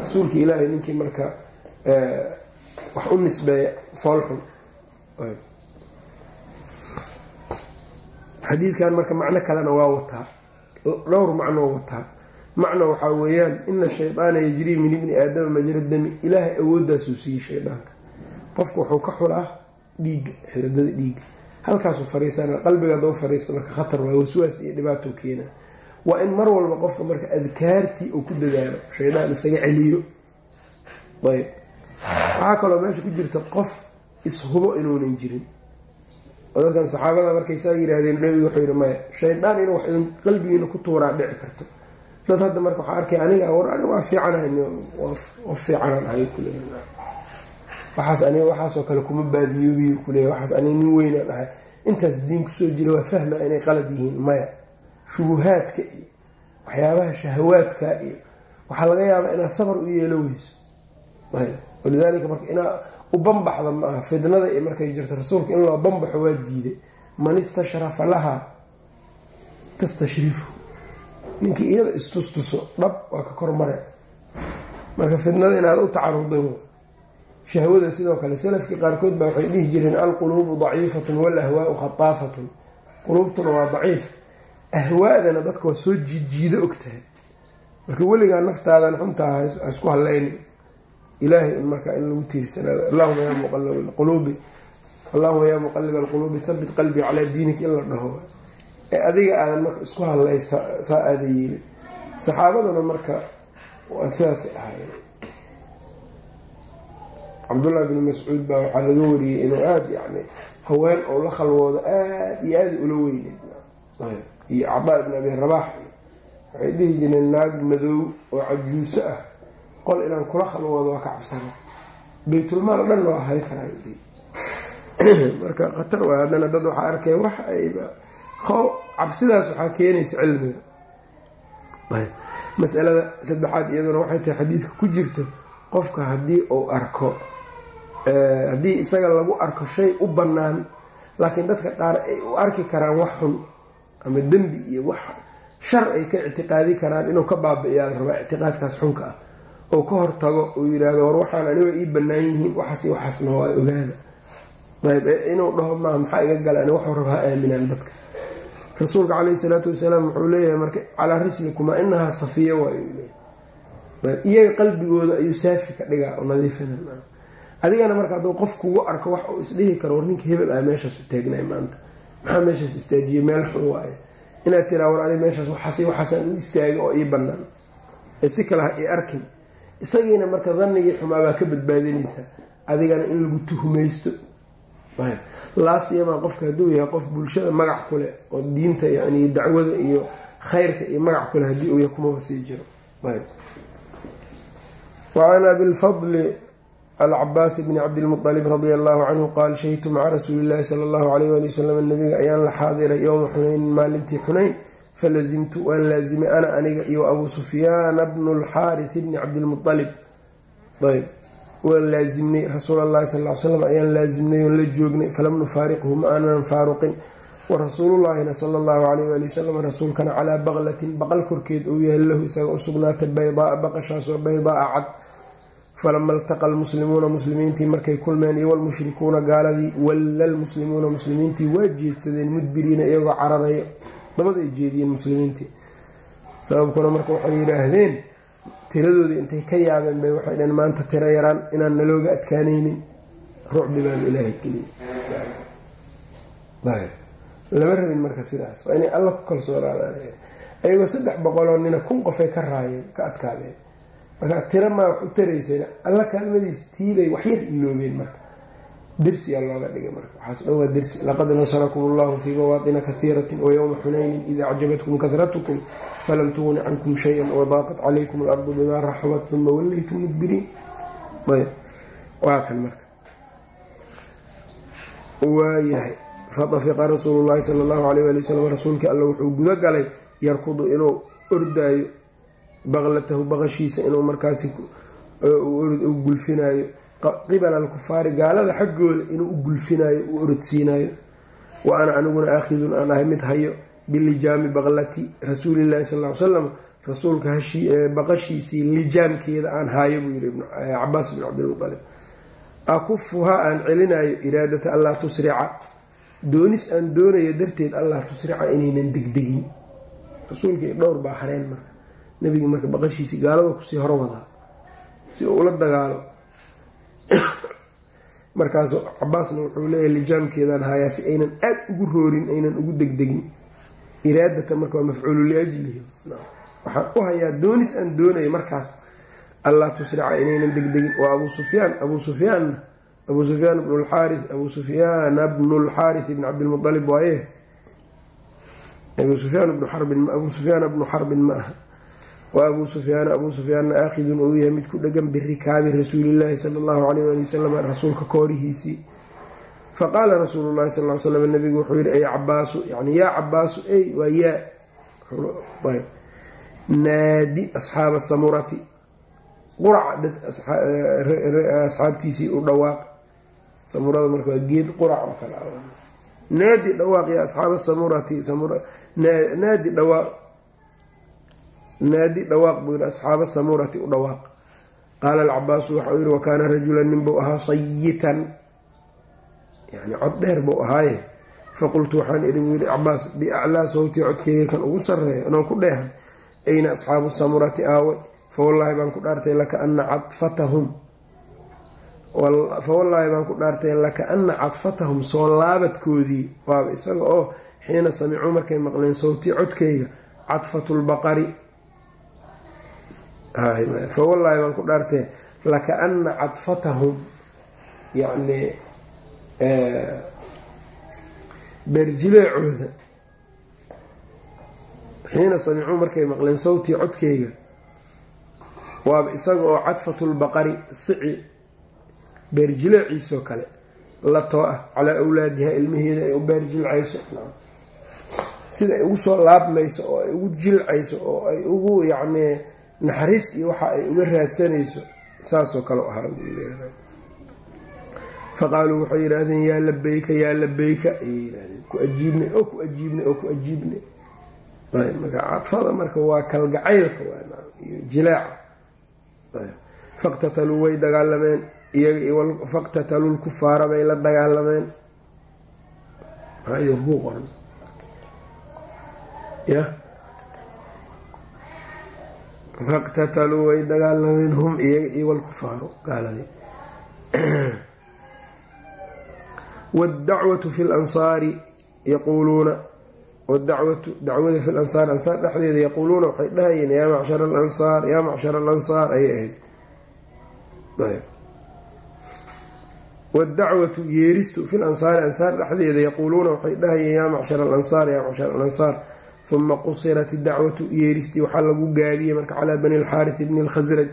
Rasuulka ilaahay ninkii marka wax u nisbeeya foolxun xadiidkan marka macno kalena waa wataa dhowr macnoo wataa. Macno waxaa weeyaan ina shaydaana yajrii min ibni aadama majra dami ilaahay awooddaasuu siiyey shaydaanka qofku wuxuu ka xulaa dhiigga xiradada dhiigga halkaasuu fariisana qalbiga hadduu fariisto marka khatar waa waswaas iyo dhibaatou keena. Waa in mar walba qofka marka adkaartii uu ku dadaalo shaydaan isaga celiyo. Ayb. Waxaa kaloo meesha ku jirta qof ishubo inuunan jirin oo dadkan saxaabada markay saa yiraahdeen nabiga wuxuu yihi maya shaydaan inuu wax idin qalbigiina ku tuuraa dhici karto. Dad hadda marka waxaa arkay aniga war ani waa aniga waxaasoo kale kuma baadiyoobiyo kuleeya waxaas aniga nin weynaan ahay. Intaas diin ku soo jira waa fahma inay qalad yihiin maya. Shubuhaadka iyo waxyaabaha shahawaadka iyo waxaa laga yaabaa inaad sabar u yeelo weyso. Walidaalika marka inaa u bambaxda ma aha fidnada iyo markay jirto rasuulka in loo bambaxo waa diiday. Man istashrafa lahaa tastashrifu. Ninkii iyada istustuso dhab waa ka kormare. Marka fidnada inaad u tacarudin shahwada sidoo kale salafkii qaarkood baa waxay dhihi jireen alquluubu daciifatun walahwaau khataafatun quluubtuna waa daciif. Ahwaadana dadka waa soo jiidjiida ogtahay. Marka weligaa naftaadan xuntaa ha isku hallaynin ilaahay markaa in lagu tiirsanaado allahuma yaa muqalib alquluubi allahuma yaa muqalib alquluubi habit qalbii calaa diinik in la dhaho. Ee adiga aadan marka isku hadlay saa aada yeelin. Saxaabaduna marka waa sidaasay ahaayeen. Cabdullahi bni mascuud baa waxaa laga wariyey inuu aada yani haween oo la khalwoodo aada iyo aada ula weyneyd iyo cadaa ibn abi rabaax waxay dhihi jireen naag madow oo cajuuso ah qol inaan kula khalwoodo waa ka cabsana baytulmaal dhan waa hay karaa marka khatar waa haddana dad waxaa arkay wax ayba cabsidaas waxaa keenaysa cilmiga. Masalada saddexaad iyaduna waxay tahay xadiidka ku jirto qofka haddii uu arko haddii isaga lagu arko shay u bannaan laakiin dadka qaar ay u arki karaan wax xun ama dembi iyo wax shar ay ka ictiqaadi karaan inuu ka baabi'iyaa la rabaa ictiqaadkaas xunka ah oo ka hortago uu yidhaahdo war waxaan aniga ii bannaan yihiin waxaas waxaasna waa ogaada. Ayb inuu dhaho maa maxaa iga gala ani waxuu raba ha aaminaan dadka. Rasuulka caleyhi salaatu wasalaam wuxuu leeyahay marka calaa rislikumaa inahaa safiya waayuu leeyahay. Iyaga qalbigooda ayuu saafi ka dhigaa oo nadiifina adigana marka hadduu qof kugu arko wax uu isdhihi karo war ninka hebel ah meeshaas u taagnay maanta. Maxaa meeshaas istaajiyey meel xun waaye inaad tiraa war ani meeshaas waxaas waxaasaan u istaagay oo ii bannaan. Ee si kale ha ii arkin isagiina marka dannigii xumaa baa ka badbaadinaysaa adigana in lagu tuhmaysto. Laasiyamaa qofka hadduu yahay qof bulshada magac kuleh oo diinta yani dacwada iyo khayrka iyo magac kuleh haddii uu yahay kumaba sii jiro. Wacan abilfadli alcabaas bni cabdilmualib radi allahu canhu qaal shahidtu maca rasuuli illahi sala allahu alayh wali wasalam nabiga ayaan la xaadiray yowma xunaynin maalintii xunayn falazimtu waan laazimay ana aniga iyo abuu sufyaana bnu lxaarith bni cabdilmualib ayb waan laazimnay rasuul allahi sal l slam ayaan laazimnay oon la joognay falam nufaariqhu ma aanan faaruqin wa rasuulullaahina sala allahu alayh wali wasalam rasuulkana calaa baqlatin baqal korkeed uu yahay lahu isaga u sugnaatay baydaaa baqashaasoo baydaaa cad falama iltaqa almuslimuuna muslimiintii markay kulmeen iyo walmushrikuuna gaaladii walla lmuslimuuna muslimiintii waa jeedsadeen mudbiriina iyagoo cararayo dabada ay jeediyeen muslimiintii. Sababkuna marka waxay yidhaahdeen tiradoodii intay ka yaabeen bay waxay dhaheen maanta tiro yaraan inaan nalooga adkaanaynin. Rucbi baanu ilaahay geliyay. Lama rabin marka sidaas. Waa inay alla ku kalsoonaadaan ayagoo saddex boqoloo nina kun qofay ka raayeen ka adkaadeen. Markaa tiro maa wax u taraysana alla kaalmadiis tiibay waxyar iloobeen marka dersiyaa looga dhigay marka waxaas dhan waa dersi laqad nasarakum allahu fii mawaatina kahiiratin wayowma xunaynin ida acjabatkum kahratukum falam tugni cankum shayan wadaaqat calaykum alardu bimaa raxubat uma wallaytum mudbiriin waa marka waayahay fadafiqa rasuulu llahi sala allahu alayh ali wasalam rasuulkii alla wuxuu guda galay yarkudu inuu ordaayo baqlatahu baqashiisa inuu markaasi gulfinaayo qibala alkufaari gaalada xaggooda inuu u gulfinaayo u orodsiinayo wa ana aniguna aakhidun aan ahay mid hayo bilijaami baqlati rasuulillahi sal l salam rasuulka baqashiisii lijaamkeeda aan haayo buu yiri cabaas bin cabdilmualib akufuhaa aan celinayo iraadata allaa tusrica. Doonis aan doonayo darteed allah tusrica inaynan degdegin. Rasuulkii dhowr baa hareen marka. Nabigii marka baqashiisii gaalada ku sii hor si uu ula dagaalo markaasu cabaasna wuxuu leeyahay lijaamkeedaan haayaa si aynan aad ugu roorin aynan ugu degdegin. Iraadata marka waa mafcuulu liajlihi. Waxaan u hayaa doonis aan doonayo markaas. Allaa tusrica inaynan degdegin. Waa abuu sufyaan. Abuu sufyaanna abuu sufyaan bnu lxaari abuu sufyaana bnu lxaarith ibn cabdilmualib waaye. Abuu sufyaan bnu xarbin abuu sufyaana bnu xarbin ma aha wa abuu sufyaana abuu sufyaanna aakhidun uu yahay mid ku dhegan birikaabi rasuulillaahi sala allahu alayh ali wasalam rasuulka koorihiisii faqaala rasuulu llahi sal l slam nabigu wuxuu yihi ay cabaasu yani yaa cabaasu ey waa yaa. Naadi asxaaba samurati. Qurac dad asxaabtiisii u dhawaaq. Samurada marka waa geed qurac oo kale naadi dhawaaq ya asxaaba samurati naadi dhawaaq naadi dhawaaq buu yihi asxaaba samurati u dhawaaq. Qaala alcabaasu waxau yihi wakaana rajulan nin buu ahaa sayitan yani cod dheer buu ahaaye. Faqultu waxaan idhi buu yihi cabaas biaclaa sawtii codkeyga kan ugu sarreeya anoon ku dheehan ayna asxaabu samurati aawe fawallaahi baan ku dhaartay lakaana cadfatahum fawallaahi baan ku dhaartay laka-ana cadfatahum soo laabadkoodii. Waaba isaga oo xiina samicuu markay maqleen sawtii codkeyga cadfatulbaqari fawallaahi baan ku dhaartay laka-ana cadfatahum yacni beerjileecooda xiina samicuu markay maqleen sawtii codkeyga waaba isaga oo cadfatulbaqari sici beerjileeciisoo kale la too ah calaa awlaadiha ilmaheeda ay u beerjilcayso sida ay ugu soo laabmayso oo ay ugu jilcayso oo ay ugu yacni naxariis iyo waxa ay uga raadsanayso saasoo kale ahaa faqaaluu waxay yidhaahdeen yaa labayka yaa labayka ayay yidhahdeen ku ajiibnay oo ku ajiibnay oo ku ajiibnay. Marka cadfada marka waa kalgacaylka iyo jilaaca faqtataluu way dagaalameen faqtataluu lkufaara bay la dagaalameen. Ya faqtataluu way dagaalameen hum iyaga iyo walkufaaru gaaladii wاdacwatu fi lansaari yaquuluuna wdacwatu dacwada fi lansaar ansaar dhexdeeda yaquuluuna waxay dhahayeen yaa macshara alansaar yaa macshara alansaar ayay ahayd wadacwatu yeeristu fi lansaari ansaar dhexdeeda yaquuluuna waxay dhahayeen yaa macshar alansaar yaa macshar alansaar uma qusirat idacwatu yeeristii waxaa lagu gaabiyey marka calaa bani lxaaris bni lkhasraj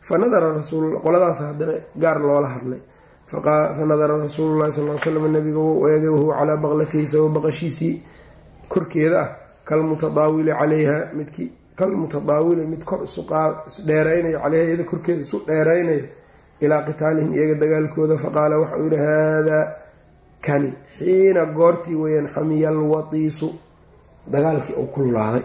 fanadara qoladaas haddana gaar loola hadlay fanadara rasuulu lahi sal l slam nabiga wuu eegay wahuwa calaa baqlatihi isagoo baqashiisii korkeeda ah kalmutadaawili calayha midkii kalmutadaawili mid kor isdheeraynayo caleyha iyada korkeeda isu dheeraynayo ilaa qitaalihim iyaga dagaalkooda faqaala waxau yihi haadaa kani xiina goortii weyaan xamiya alwatiisu dagaalkii uu kululaaday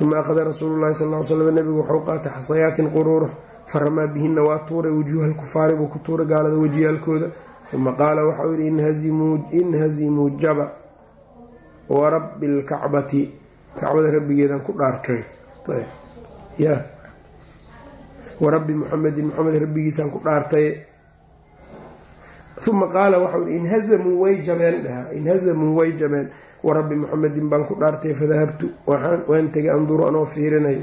uma akhada rasuulu llahi sal slam nabigu wuxuu qaatay xasayaatin quruurux faramaa bihina waa tuuray wujuuha alkufaari buu ku tuuray gaalada wejiyaalkooda. Uma qaala waxau yihi inhazimuu jaba warabbi lkacbati kacbada rabbigeedaan ku dhaartay. Warabbi muxamedin muxamed rabbigiisaan ku dhaartay. Uma qaala waxau yihi inhazamuu way jabeen. Dhaha inhazamuu way jabeen warabbi muxamedin baan ku dhaartay fadahabtu waan tegay anduru anoo fiirinayo.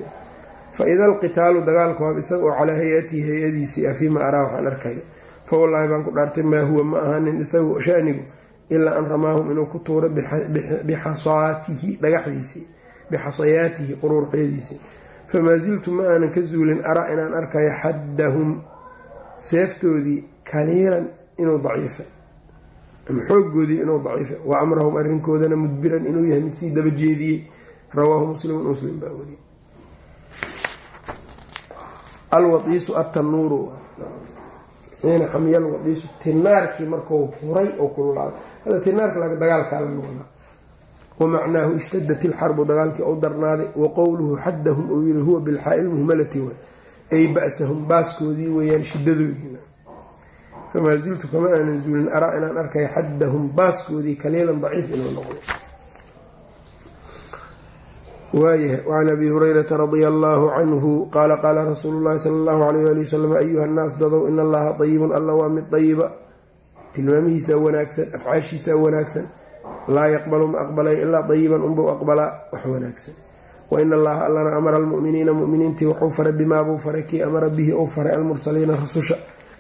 Faida alqitaalu dagaalku hab isaga oo calaa hay'atihi hay'adiisii ah fiima araa waxaan arkayo. Fa wallaahi baan ku dhaartay maa huwa ma ahaanin isagu shanigu ilaa an ramaahum inuu ku tuuro bixasaatihi dhagaxdiisii bixasayaatihi quruurxyadiisii famaa siltu ma aanan ka zuulin araa inaan arkayo xaddahum seeftoodii kaliilan inuu daciifay ama xoogoodii inuu daciifay? Wa amrahum arrinkoodana mudbiran inuu yahay mid sii daba jeediyey. Rawaahu muslimun muslim baa wariyey. Alwaiisu atanuuru xiina xamiya alwaiisu tinaarkii marku huray oo kululaaday hada tinaarka dagaalkaa laga wadaa wamacnaahu ishtadat ilxarbu dagaalkii ou darnaaday. Wa qowluhu xaddahum uu yiri huwa bilxaa ilmuhmalati way ay ba-sahum baaskoodii weeyaan shidadoodiina famaa ziltu kama aanan zuulin araa inaan arkay xaddahum baaskoodii kaliilan daciif inuu noqdo waayahay wacan abi hurayrata radia allaahu canhu qaala qaala rasuulu llahi sala allahu alayh ali wasalam ayuha nnaas dadow in allaha dayibun alla waa mid dayiba tilmaamihiisaa wanaagsan afcaashiisaa wanaagsan. Laa yaqbalu ma aqbalay ilaa dayiban unbuu aqbalaa wax wanaagsan. Wa in allaha allana amara almu'miniina mu'miniintii wuxuu faray bimaabuu faray kii amara bihi ou faray almursaliina rususha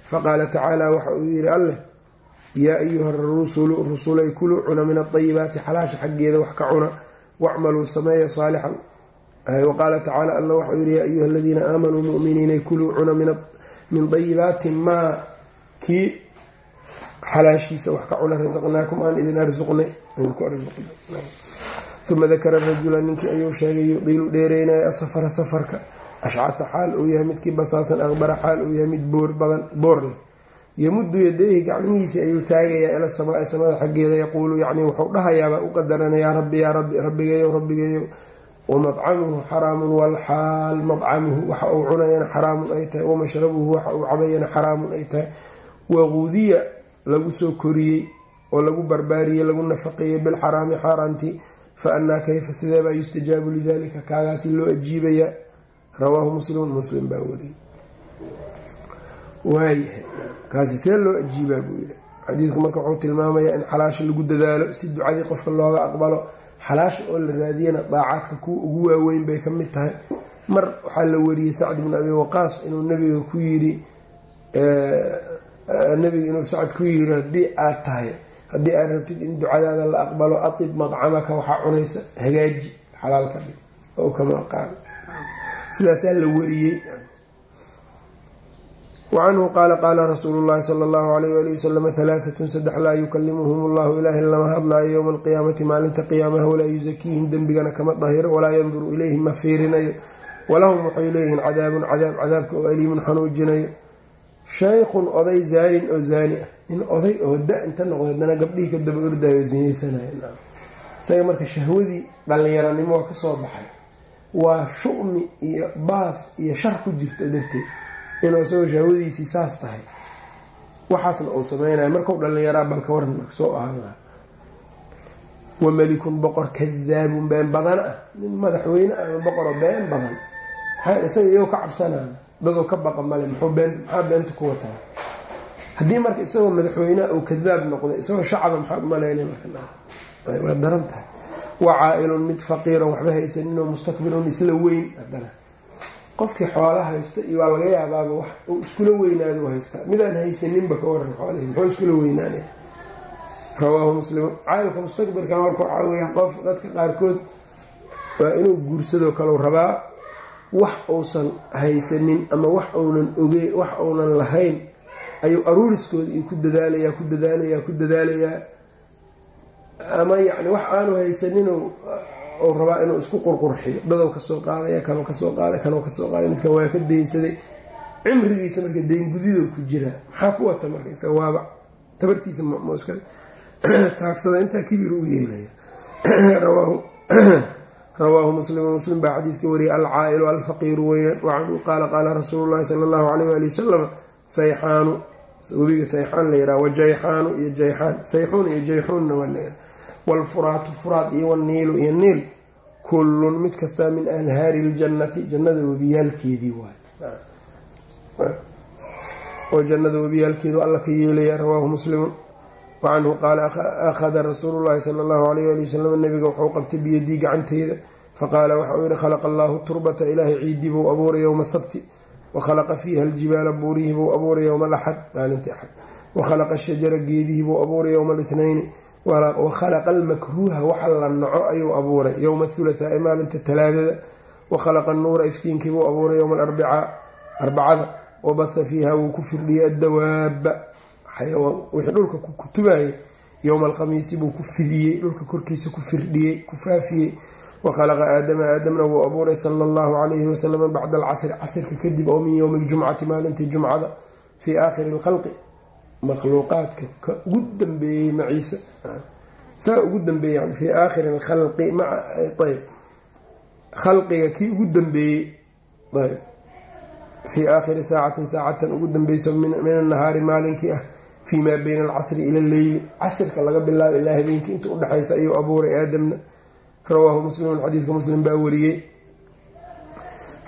faqaala tacaala waxa uu yihi alleh yaa ayuha rusulu rusulay kuluu cuna min adayibaati xalaasha xaggeeda wax ka cuna wacmaluu sameeya saalixan waqaala tacaala alla waxau yihi yaa ayuha aladiina aamanuu muminiinay kuluu cuna min dayibaati maa kii xalaashiisa wax ka cuna rasaqnaakum aan idin arsuqnay uma dakara rajula ninkii ayuu sheegay yudiilu dheereynaya asafara safarka ashcaha xaal uu yahay midkii basaasan aqbara xaal uu yahay mid boor badan boor leh yamuddu yadayhi gacmihiisii ayuu taagayaa ila samaai samada xaggeeda yaquulu yacni wuxuu dhahayaabaa u qadarana yaa rabbi yaa rabbi rabbigeeyow rabbigeeyow wamadcamuhu xaraamun walxaal madcamuhu waxa uu cunayana xaraamun ay tahay wamashrabuhu waxa uu cabayana xaraamun ay tahay waqudiya lagu soo koriyey oo lagu barbaariyey lagu nafaqeeyey bilxaraami xaaraantii fa annaa kayfa sideebaa yustajaabu lidalika kaagaasi loo ajiibayaa rawaahu muslimun muslim baa wariyey waayahay kaasi see loo ajiibaa buu yidhi. Xadiidku marka wuxuu tilmaamayaa in xalaasha lagu dadaalo si ducadii qofka looga aqbalo xalaasha oo la raadiyana daacaadka kuwa ugu waaweyn bay ka mid tahay. Mar waxaa la wariyey sacd bn abi waqaas inuu nabiga ku yiri nabiga inuu sacd ku yiri haddii aad tahay haddii aad rabtid in ducadaada la aqbalo atib madcamaka waxaa cunaysa hagaaji xalaalka dhig oo kama qaal sidaasaa la wariyey. wacanhu qaala qaala rasuulu llahi sala allahu alayh ali wasalam halaaatun saddex laa yukalimuhum allahu ilaahi lama hadlaayo yowma alqiyaamati maalinta qiyaamaha walaa yusakiihim dembigana kama dahiro walaa yanduru ilayhim ma fiirinayo walahum waxay leeyihiin cadaabun cadaab cadaabka oo aliimun xanuujinayo shaykhun oday zaanin oo zaani ah nin oday oo da inta noqdo haddana gabdhihii ka daba ordayo zinaysanaya isaga marka shahwadii dhallinyaranimo waa ka soo baxay waa shu'mi iyo baas iyo shar ku jirta darteed inuu isagoo shahwadiisii saas tahay. Waxaasna uu sameynaya markau dhallinyaraa balka waran soo ahaan laha wa melikun boqor kadaabun been badan ah. Nin madaxweyne ama boqoro been badan. Maxaa isaga iyagoo ka cabsanaya. Dadoo ka baqa male muxuu been maxaa beenta ku wataa. Haddii marka isagoo madaxweyneha uu kadaab noqday isagoo shacaba maxaad umaleynay markawaa daran tahay wa caa-ilun mid faqiiran waxba haysaninoo mustakbirun isla weyn haddana. Qofkii xoola haysta iyo waa laga yaabaaba wax uu iskula weynaado haystaa. Midaan haysaninba ka waran xoolihii muxuu iskula weynaanaya rawaahu muslimun. Caayilka mustakbirkan marka waxaa qof dadka qaarkood waa inuu guursadoo kalau rabaa wax uusan haysanin ama wax uunan oge wax uunan lahayn. Ayuu aruuriskooda iyo ku dadaalaya ku dadaalaya ku dadaalayaa ama yacni wax aanu haysanin uu rabaa inuu isku qurqurxiyo. Dadow ka soo qaadaya kanuu ka soo qaaday kanuu ka soo qaaday. Midkan waa ka daynsaday cimrigiisa marka dayngudido ku jira. Maxaa ku wata marka isaga? Waaba tabartiisa mska taagsada intaa kibir u yeelaya. Rawaahu muslim. Muslim baa xadiidka wariyay alcaa'ilu alfaqiiru weyaan wacanhu qaala qaala rasuulu llahi sala allahu alayh waali wasalam sayxaanu webiga sayxaan la yidhaha wajayxaanu iyo jayxaan. Sayxuun iyo jayxuunna waa la yidhaha waalfuraatu furaad iyo waniilu iyo niil kullun mid kastaa min anhaari ljannati jannada webiyaalkeedii waay. Oo jannada webiyaalkeedu alla ka yeelaya rawaahu muslimun. Wacanhu qaala akhada rasuulu llahi sala allahu alayh ali wasalam nabiga wuxuu qabtay biyadii gacanteeda. Faqaala waxauu yihi khalaqa allaahu turbata ilaahay ciidii buu abuuray yowma sabti wakhalaqa fiiha aljibaala buurihii buu abuuray yowma alaxad maalintii axad. Wakhalaqa shajara geedihii buu abuuray yowmaalithnayni wakhalaqa almakruuha waxa la naco ayuu abuuray. Yowma athulathaa'i maalinta talaadada. Wakhalaqa anuura iftiinkii buu abuuray yowma arbacada. Wabaha fiiha wuu ku firdhiyay addawaaba wixii dhulka ku kutubayay yowma alkhamiisi buu ku fidiyey dhulka korkiisa ku firdhiyey ku faafiyey. Wakhalaqa aadama aadamna wuu abuuray sala allahu calayhi wasalam bacda alcasri. Casrka kadib oo min yowmi ljumcati maalintii jumcada fii aakhiri lkhalqi makhluuqaadka ka ugu dambeeyey maciise saa ugu dambeeyey yani fii aakhiri lkhalqi ayb. Khalqiga kii ugu dambeeyey ayb. Fii aakhiri saacatin saacatan ugu dambeyso min annahaari maalinkii ah fii maa bayna alcasri ila alleyli casrka laga bilaabo ilaa habeenkii inta udhexaysa ayuu abuuray aadamna. Rawaahu muslimun xadiidka muslim baa wariyey.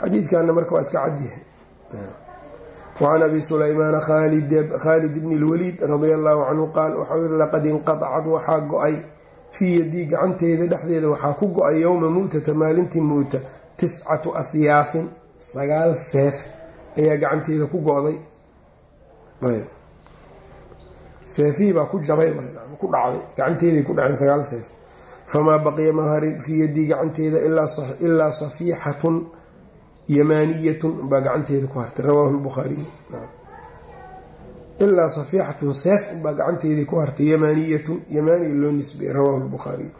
Xadiidkana marka waa iska cadyahay wacan abi sulaymaana khaalid bni lwaliid radia allahu canhu qaal yihi laqad inqadacad waxaa go'ay fii yadii gacanteeda dhexdeeda waxaa ku go'ay yowma mu'tata maalintii muuta tiscatu asyaafin sagaal seef ayaa gacanteeda ku go-day seefihii baa ku jabay ku dhacday gacanteeday ku dhaceen sagaal seef famaa baqiya maharin fii yadii gacanteeda ilaa safiixatun yamaaniyatun baa gacanteeda ku hartay rawaahu lbukhaariy ilaa safiixatun seef baa gacanteedii ku hartay yamaaniyatun yamaaniya loo nisbiyey rawaahu lbukhaariy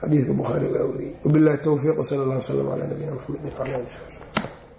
xadiidka bukhaari baa wariyey wabilahi towfiiq sal allah wslam calaa nabiyina mxamedi